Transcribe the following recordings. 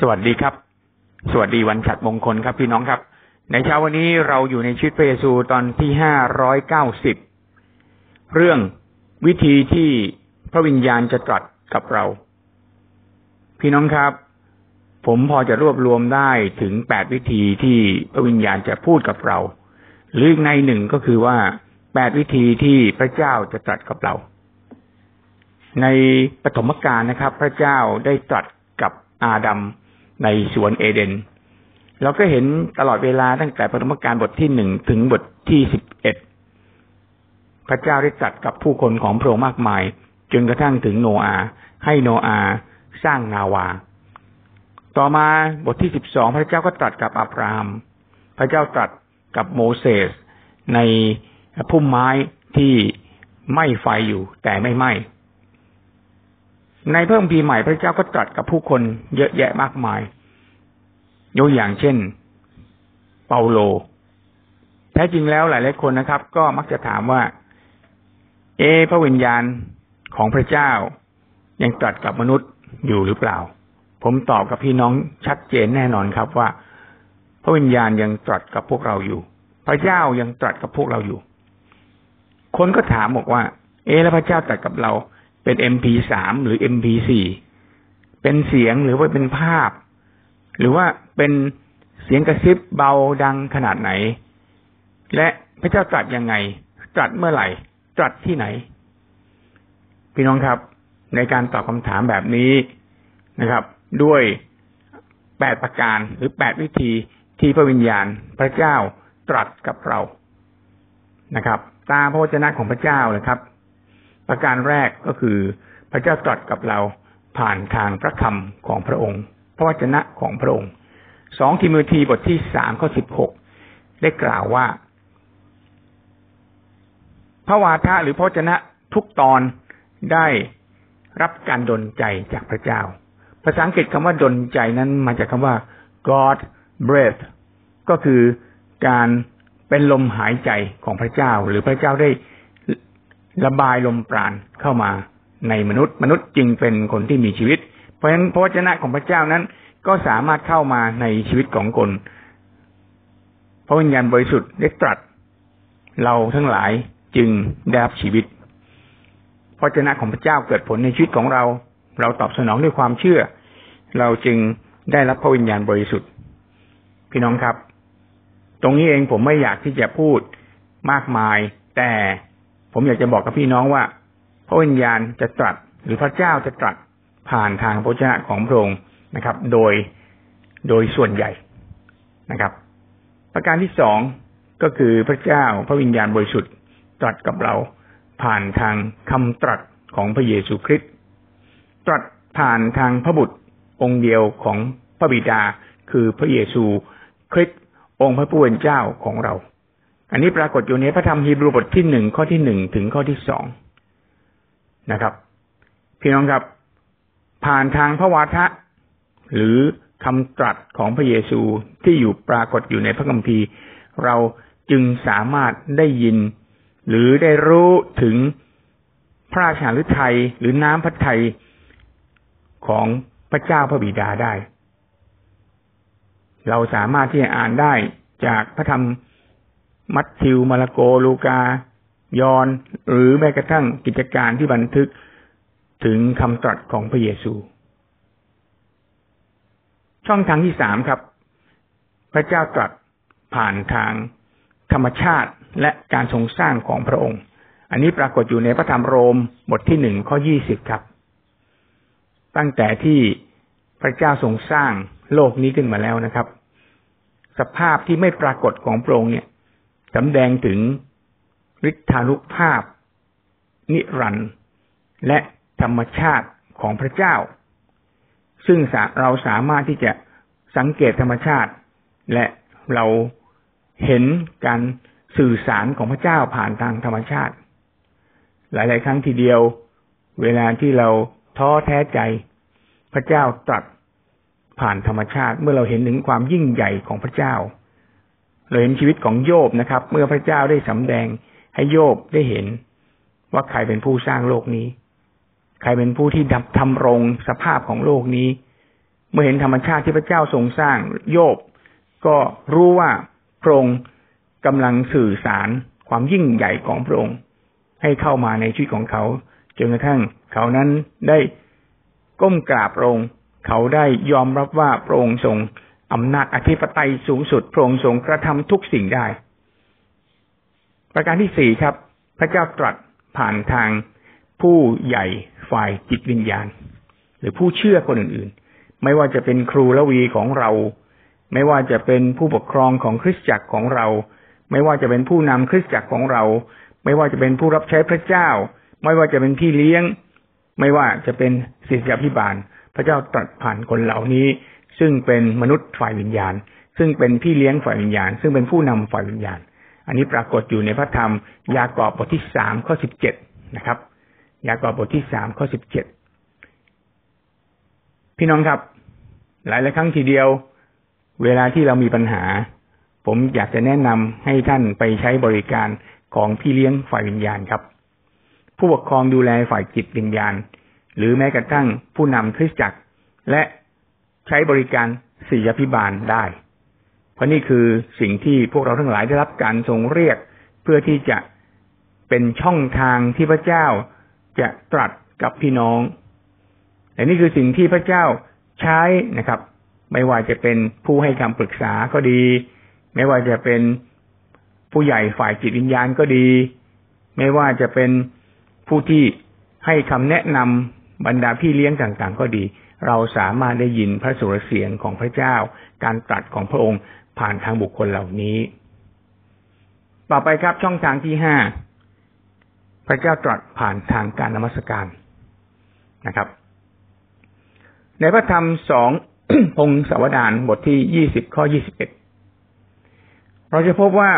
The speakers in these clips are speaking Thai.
สวัสดีครับ สวัสดีวันฉัดมงคลครับพี่น้องครับ ในเช้าวันนี้เราอยู่ในชีวิตพระเยซูตอนที่ห้าร้อยเก้าสิบเรื่องวิธีที่พระวิญญาณจะตรัสกับเรา พี่น้องครับ ผมพอจะรวบรวมได้ถึงแปดวิธีที่พระวิญญาณจะพูดกับเรา หรือในหนึ่งก็คือว่าแปดวิธีที่พระเจ้าจะตรัสกับเรา ในปฐมกาลนะครับ พระเจ้าได้ตรัส อาดัมในสวนเอเดน เราก็เห็นตลอดเวลาตั้งแต่ปฐมกาลบทที่หนึ่งถึงบทที่สิบเอ็ดพระเจ้าได้ตรัสกับผู้คนของพระองค์มากมาย จนกระทั่งถึงโนอา ให้โนอาสร้างนาวา ต่อมาบทที่สิบสองพระเจ้าก็ตรัสกับอับราฮัมพระเจ้าตรัสกับโมเสสในพุ่มไม้ที่ไหม้ไฟอยู่แต่ไม่ไหม้ ในเพิ่มพีใหม่พระเจ้าก็ตรัสกับผู้คนเยอะแยะมากมาย ยกอย่างเช่น เปาโล แท้จริงแล้วหลายหลายคนนะครับ ก็มักจะถามว่า เอพระวิญญาณของพระเจ้า ยังตรัสกับมนุษย์อยู่หรือเปล่า ผมตอบกับพี่น้องชัดเจนแน่นอนครับว่า พระวิญญาณยังตรัสกับพวกเราอยู่ พระเจ้ายังตรัสกับพวกเราอยู่ คนก็ถามบอกว่า เอแล้วพระเจ้าตรัสกับเรา เป็น MP3 หรือ MP4 เป็นเสียงหรือว่าเป็นภาพ หรือว่าเป็นเสียงกระซิบเบาดังขนาดไหน และพระเจ้าตรัสยังไง ตรัสเมื่อไหร่ ตรัสที่ไหน พี่น้องครับ ในการตอบคำถามแบบนี้นะครับ ด้วยแปดประการหรือแปดวิธีที่พระวิญญาณพระเจ้าตรัสกับเรานะครับ ตามพระวจนะของพระเจ้าเลยครับ ประการแรกก็คือ พระเจ้าตรัสกับเราผ่านทางพระคำของพระองค์ พระวจนะของพระองค์สองทิโมธีบทที่สามข้อสิบหกได้กล่าวว่า พระวาทะหรือพระวจนะทุกตอนได้รับการดลใจจากพระเจ้า ภาษาอังกฤษคำว่าดลใจนั้นมาจากคำว่า God breath ก็คือการเป็นลมหายใจของพระเจ้า หรือพระเจ้าได้ ระบายลมปราณเข้ามาในมนุษย์ มนุษย์จึงเป็นคนที่มีชีวิต เพราะฉะนั้นพระวจนะของพระเจ้านั้น ก็สามารถเข้ามาในชีวิตของคนพระวิญญาณบริสุทธิ์ได้ตรัส เราทั้งหลายจึงได้รับชีวิตพระวจนะของพระเจ้าเกิดผลในชีวิตของเรา เราตอบสนองด้วยความเชื่อ เราจึงได้รับพระวิญญาณบริสุทธิ์ พี่น้องครับ ตรงนี้เองผมไม่อยากที่จะพูดมากมาย แต่ ผมอยากจะบอกกับพี่น้องว่า พระวิญญาณจะตรัส หรือพระเจ้าจะตรัสผ่านทางพระเจ้าของพระองค์นะครับ โดยโดยส่วนใหญ่นะครับ ประการที่สองก็คือพระเจ้าพระวิญญาณบริสุทธิ์ตรัสกับเราผ่านทางคำตรัสของพระเยซูคริสต์ตรัสผ่านทางพระบุตรองค์เดียวของพระบิดาคือพระเยซูคริสต์องค์พระผู้เป็นเจ้าของเรา อันนี้ปรากฏอยู่ในพระธรรมฮีบรูบทที่หนึ่งข้อที่หนึ่งถึงข้อที่สองนะครับ พี่น้องครับ ผ่านทางพระวาทะ หรือคำตรัสของพระเยซูที่อยู่ปรากฏอยู่ในพระคัมภีร์ เราจึงสามารถได้ยิน หรือได้รู้ถึงพระราชาฤทัยหรือน้ำพระทัยของพระเจ้าพระบิดาได้ เราสามารถที่จะอ่านได้จากพระธรรม มัทธิว มาระโก ลูกา ยอน หรือแม้กระทั่งกิจการที่บันทึกถึงคำตรัสของพระเยซู ช่องทางที่สามครับ พระเจ้าตรัสผ่านทางธรรมชาติและการทรงสร้างของพระองค์ อันนี้ปรากฏอยู่ในพระธรรมโรมบทที่หนึ่งข้อยี่สิบครับ ตั้งแต่ที่พระเจ้าทรงสร้างโลกนี้ขึ้นมาแล้วนะครับ สภาพที่ไม่ปรากฏของพระองค์เนี่ย สำแดงถึงฤทธานุภาพ นิรันด์และธรรมชาติของพระเจ้า ซึ่งเราสามารถที่จะสังเกตธรรมชาติ และเราเห็นการสื่อสารของพระเจ้าผ่านทางธรรมชาติ หลาย ๆ ครั้งทีเดียว เวลาที่เราท้อแท้ใจ พระเจ้าตรัสผ่านธรรมชาติเมื่อเราเห็นถึงความยิ่งใหญ่ของพระเจ้า เราเห็นชีวิตของโยบนะครับ เมื่อพระเจ้าได้สำแดงให้โยบได้เห็น ว่าใครเป็นผู้สร้างโลกนี้ ใครเป็นผู้ที่ดับทำรงสภาพของโลกนี้ เมื่อเห็นธรรมชาติที่พระเจ้าทรงสร้างโยบ ก็รู้ว่าพระองค์กำลังสื่อสารความยิ่งใหญ่ของพระองค์ ให้เข้ามาในชีวิตของเขาจนกระทั่งเขานั้นได้ก้มกราบพระองค์ เขาได้ยอมรับว่าพระองค์ทรง อำนาจอธิปไตยสูงสุดพระองค์ทรงกระทำทุกสิ่งได้ ประการที่สี่ครับ พระเจ้าตรัสผ่านทางผู้ใหญ่ฝ่ายจิตวิญญาณ หรือผู้เชื่อคนอื่นๆ ไม่ว่าจะเป็นครูละวีของเรา ไม่ว่าจะเป็นผู้ปกครองของคริสตจักรของเรา ไม่ว่าจะเป็นผู้นำคริสตจักรของเรา ไม่ว่าจะเป็นผู้รับใช้พระเจ้า ไม่ว่าจะเป็นพี่เลี้ยง ไม่ว่าจะเป็นศิษยาพิบาล พระเจ้าตรัสผ่านคนเหล่านี้ ซึ่งเป็นมนุษย์ฝ่ายวิญญาณ ซึ่งเป็นพี่เลี้ยงฝ่ายวิญญาณ ซึ่งเป็นผู้นำฝ่ายวิญญาณ อันนี้ปรากฏอยู่ในพระธรรม ยากอบบทที่สามข้อสิบเจ็ดนะครับ ยากอบบทที่สามข้อสิบเจ็ดพี่น้องครับ หลายหลายครั้งทีเดียว เวลาที่เรามีปัญหา ผมอยากจะแนะนำให้ท่านไปใช้บริการของพี่เลี้ยงฝ่ายวิญญาณครับ ผู้ปกครองดูแลฝ่ายจิตวิญญาณ หรือแม้กระทั่งผู้นำคริสตจักรและ ใช้บริการศิยพิบาลได้ เพราะนี่คือสิ่งที่พวกเราทั้งหลายได้รับการทรงเรียก เพื่อที่จะเป็นช่องทางที่พระเจ้าจะตรัสกับพี่น้องแต่นี่คือสิ่งที่พระเจ้าใช้นะครับ ไม่ว่าจะเป็นผู้ให้คำปรึกษาก็ดี ไม่ว่าจะเป็นผู้ใหญ่ฝ่ายจิตวิญญาณก็ดี ไม่ว่าจะเป็นผู้ที่ให้คำแนะนำบรรดาพี่เลี้ยงต่างๆ ก็ดี เราสามารถได้ยินพระสุรเสียงของพระเจ้า การตรัสของพระองค์ผ่านทางบุคคลเหล่านี้ ต่อไปครับช่องทางที่ห้าพระเจ้าตรัสผ่านทางการนมัสการนะครับ ในพระธรรมสองพงศาวดารบทที่ยี่สิบข้อยี่สิบเอ็ดเราจะพบว่า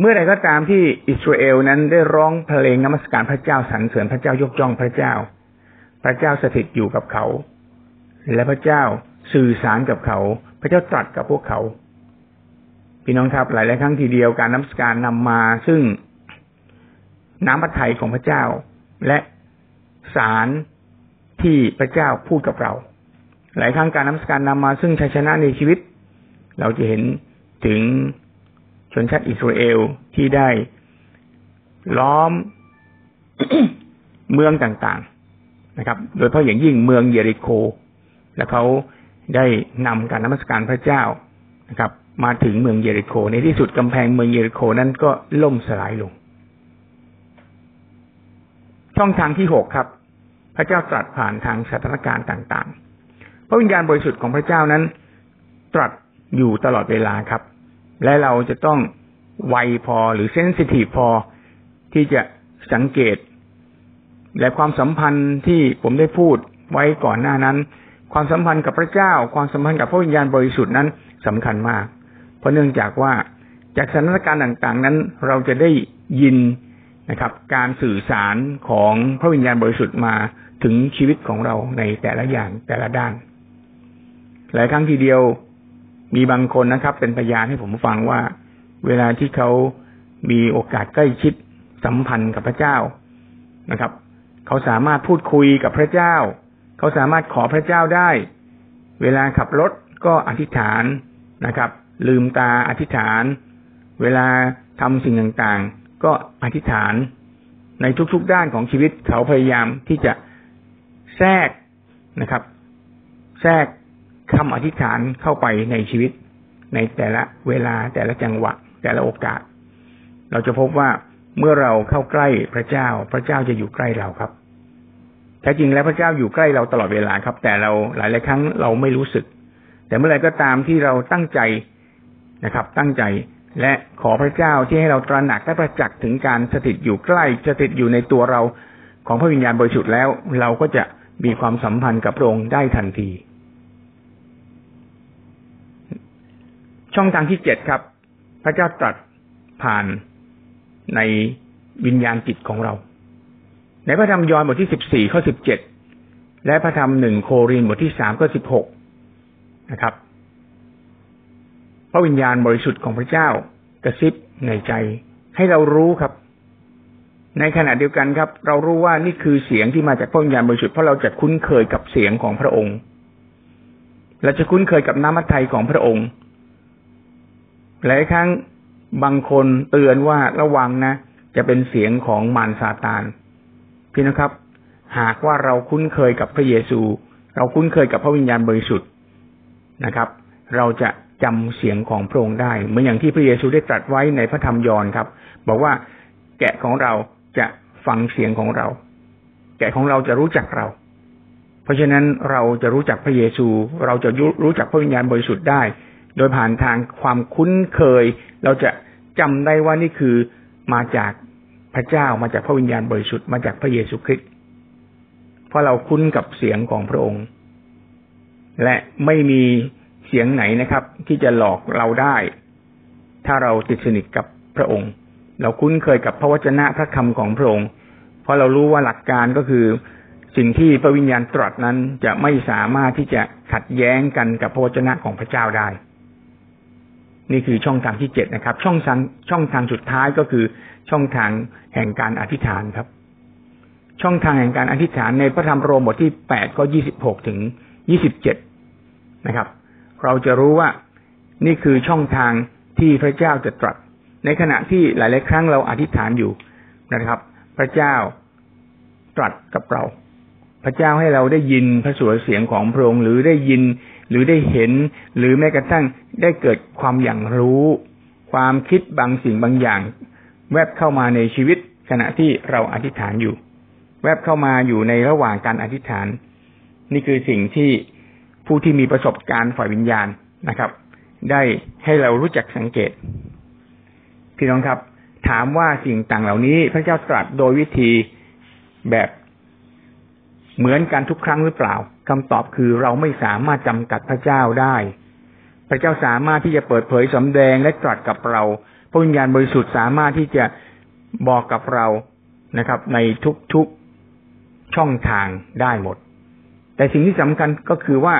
เมื่อใดก็ตามที่อิสราเอลนั้นได้ร้องเพลงนมัสการพระเจ้าสรรเสริญพระเจ้ายกย่องพระเจ้า พระเจ้าสถิตอยู่กับเขา และพระเจ้าสื่อสารกับเขา พระเจ้าตรัสกับพวกเขา พี่น้องครับหลายหลายครั้งทีเดียวการนมัสการนำมาซึ่งน้ำพระทัยของพระเจ้า และสารที่พระเจ้าพูดกับเรา หลายครั้งการนมัสการนำมาซึ่งชัยชนะในชีวิต เราจะเห็นถึงชนชาติอิสราเอลที่ได้ล้อมเมืองต่าง นะครับ โดยเฉพาะอย่างยิ่งเมืองเยริโค และเขาได้นำการนมัสการพระเจ้านะครับ มาถึงเมืองเยริโค ในที่สุดกำแพงเมืองเยริโคนั้นก็ล่มสลายลง ช่องทางที่หกครับ พระเจ้าตรัสผ่านทางสถานการณ์ต่างๆ พระวิญญาณบริสุทธิ์ของพระเจ้านั้น ตรัสอยู่ตลอดเวลาครับ และเราจะต้องไวพอหรือเซนซิทีฟพอที่จะสังเกต และความสัมพันธ์ที่ผมได้พูดไว้ก่อนหน้านั้น ความสัมพันธ์กับพระเจ้า ความสัมพันธ์กับพระวิญญาณบริสุทธิ์นั้นสำคัญมาก เพราะเนื่องจากว่าจากสถานการณ์ต่างๆ นั้น เราจะได้ยินนะครับ การสื่อสารของพระวิญญาณบริสุทธิ์มาถึงชีวิตของเราในแต่ละอย่างแต่ละด้าน หลายครั้งทีเดียวมีบางคนนะครับ เป็นพยานให้ผมฟังว่า เวลาที่เขามีโอกาสใกล้ชิดสัมพันธ์กับพระเจ้านะครับ เขาสามารถพูดคุยกับพระเจ้า เขาสามารถขอพระเจ้าได้ เวลาขับรถก็อธิษฐานนะครับ ลืมตาอธิษฐาน เวลาทำสิ่งต่างๆ ก็อธิษฐานในทุกๆด้านของชีวิตเขาพยายามที่จะแทรกนะครับ แทรกคำอธิษฐานเข้าไปในชีวิต ในแต่ละเวลาแต่ละจังหวะ แต่ละโอกาส เราจะพบว่าเมื่อเราเข้าใกล้พระเจ้า พระเจ้าจะอยู่ใกล้เราครับ แท้จริงแล้วพระเจ้าอยู่ใกล้เราตลอดเวลาครับ แต่เราหลายหลายครั้งเราไม่รู้สึก แต่เมื่อไรก็ตามที่เราตั้งใจนะครับ ตั้งใจและขอพระเจ้าที่ให้เราตระหนักและประจักษ์ถึงการสถิตอยู่ใกล้สถิตอยู่ในตัวเราของพระวิญญาณบริสุทธิ์แล้ว เราก็จะมีความสัมพันธ์กับพระองค์ได้ทันที ช่องทางที่เจ็ดครับ พระเจ้าตรัสผ่านในวิญญาณจิตของเรา ในพระธรรมยอห์นบทที่สิบสี่ข้อสิบเจ็ดและพระธรรมหนึ่งโครินบทที่สามข้อสิบหกนะครับ พระวิญญาณบริสุทธิ์ของพระเจ้ากระซิบในใจ ให้เรารู้ครับ ในขณะเดียวกันครับ เรารู้ว่านี่คือเสียงที่มาจากพระวิญญาณบริสุทธิ์เพราะเราจะคุ้นเคยกับเสียงของพระองค์เราจะคุ้นเคยกับน้ำมัทไทยของพระองค์ หลายครั้งบางคนเตือนว่าระวังนะ จะเป็นเสียงของมารซาตาน พี่นะครับ หากว่าเราคุ้นเคยกับพระเยซู เราคุ้นเคยกับพระวิญญาณบริสุทธิ์นะครับ เราจะจำเสียงของพระองค์ได้เหมือนอย่างที่พระเยซูได้ตรัสไว้ในพระธรรมยอห์นครับ บอกว่าแกะของเราจะฟังเสียงของเรา แกะของเราจะรู้จักเรา เพราะฉะนั้นเราจะรู้จักพระเยซู เราจะรู้จักพระวิญญาณบริสุทธิ์ได้ โดยผ่านทางความคุ้นเคย เราจะจำได้ว่านี่คือมาจาก พระเจ้ามาจากพระวิญญาณบริสุทธิ์มาจากพระเยซูคริสต์เพราะเราคุ้นกับเสียงของพระองค์ และไม่มีเสียงไหนนะครับ ที่จะหลอกเราได้ ถ้าเราติดสนิทกับพระองค์ เราคุ้นเคยกับพระวจนะพระคำของพระองค์ เพราะเรารู้ว่าหลักการก็คือสิ่งที่พระวิญญาณตรัสนั้นจะไม่สามารถที่จะขัดแย้งกันกับพระวจนะของพระเจ้าได้ นี่คือช่องทางที่เจ็ดนะครับ ช่องทางช่องทางสุดท้ายก็คือช่องทางแห่งการอธิษฐานครับ ช่องทางแห่งการอธิษฐานในพระธรรมโรมบทที่แปดก็ยี่สิบหกถึงยี่สิบเจ็ดนะครับ เราจะรู้ว่านี่คือช่องทางที่พระเจ้าจะตรัส ในขณะที่หลาย ๆ ครั้งเราอธิษฐานอยู่นะครับ พระเจ้าตรัสกับเรา พระเจ้าให้เราได้ยินพระสวดเสียงของพระองค์หรือได้ยิน หรือได้เห็น หรือแม้กระทั่งได้เกิดความอย่างรู้ ความคิดบางสิ่งบางอย่าง แวบเข้ามาในชีวิตขณะที่เราอธิษฐานอยู่ แวบเข้ามาอยู่ในระหว่างการอธิษฐาน นี่คือสิ่งที่ผู้ที่มีประสบการณ์ฝ่ายวิญญาณนะครับ ได้ให้เรารู้จักสังเกต พี่น้องครับ ถามว่าสิ่งต่างเหล่านี้ พระเจ้าตรัสโดยวิธีแบบเหมือนกันทุกครั้งหรือเปล่า คำตอบคือเราไม่สามารถจำกัดพระเจ้าได้ พระเจ้าสามารถที่จะเปิดเผยสำแดงและตรัสกับเราพระวิญญาณบริสุทธิ์สามารถที่จะบอกกับเรานะครับ ในทุกๆช่องทางได้หมด แต่สิ่งที่สำคัญก็คือว่า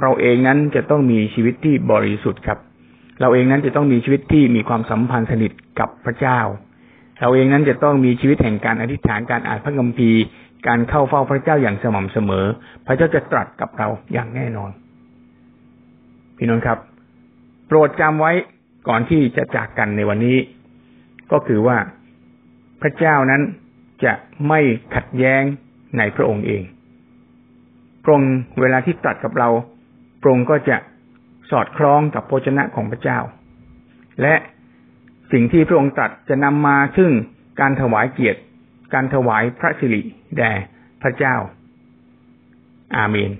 เราเองนั้นจะต้องมีชีวิตที่บริสุทธิ์ครับ เราเองนั้นจะต้องมีชีวิตที่มีความสัมพันธ์สนิทกับพระเจ้า เราเองนั้นจะต้องมีชีวิตแห่งการอธิษฐานการอ่านพระคัมภีร์ การเข้าเฝ้าพระเจ้าอย่างสม่ำเสมอ พระเจ้าจะตรัสกับเราอย่างแน่นอน พี่น้องครับ โปรดจำไว้ก่อนที่จะจากกันในวันนี้ ก็คือว่าพระเจ้านั้นจะไม่ขัดแย้งในพระองค์เอง พระองค์เวลาที่ตรัสกับเรา พระองค์ก็จะสอดคล้องกับโภชนะของพระเจ้า และสิ่งที่พระองค์ตรัสจะนำมาซึ่งการถวายเกียรติ การถวายพระสิริแด่พระเจ้า อาเมน